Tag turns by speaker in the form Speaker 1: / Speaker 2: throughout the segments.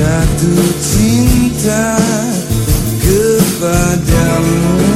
Speaker 1: jatuh cinta kepadamu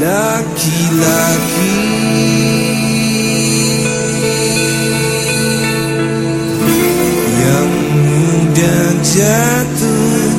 Speaker 1: laki-laki. Yang mudah jatuh